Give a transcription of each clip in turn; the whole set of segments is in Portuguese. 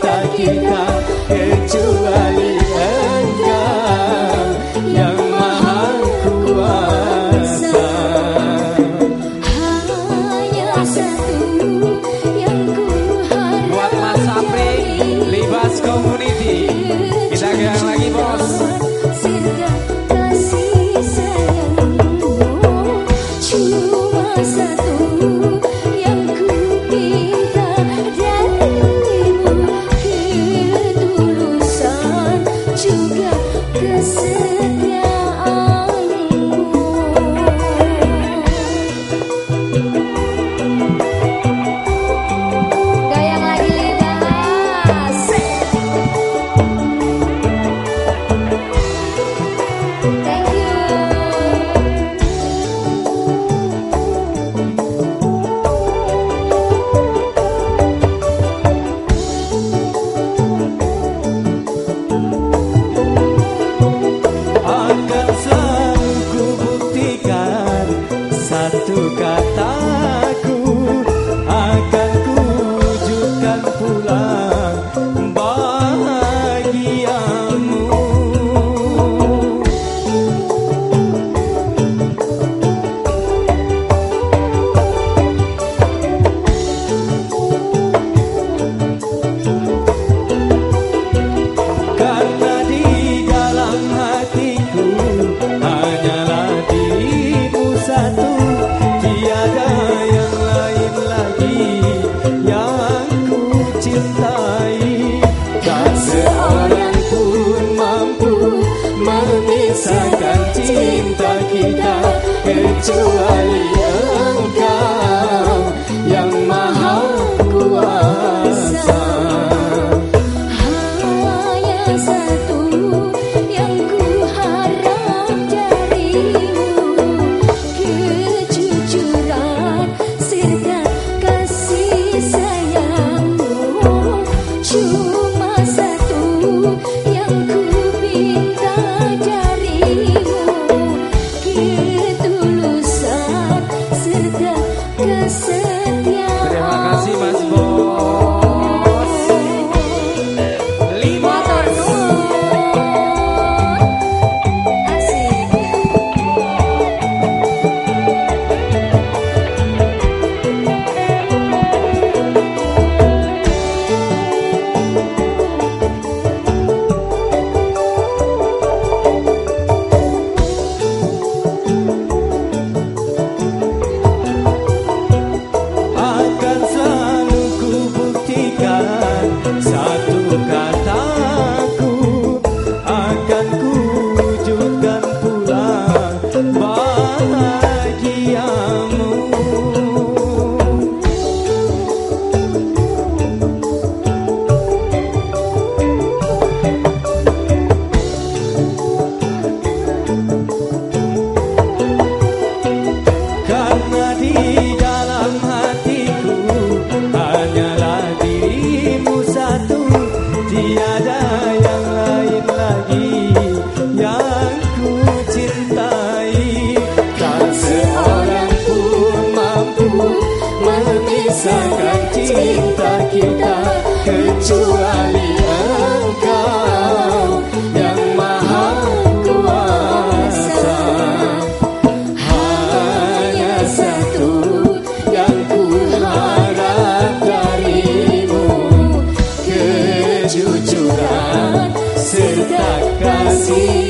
Tá quinta, tá quinta. Kuwujudkan vida. see.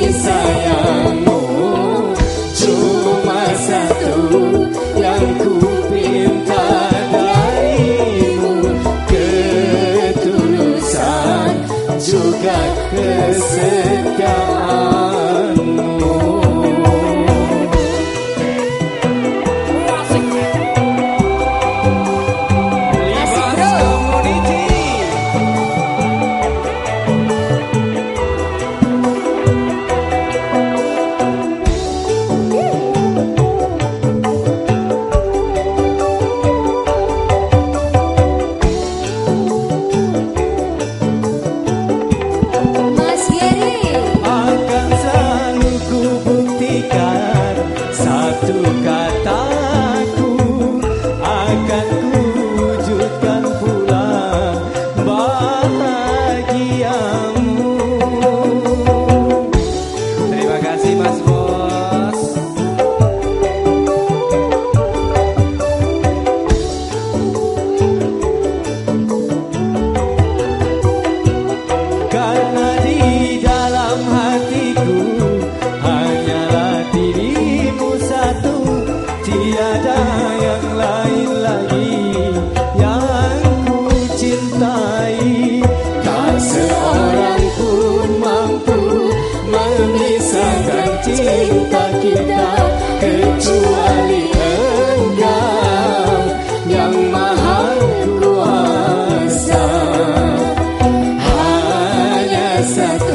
said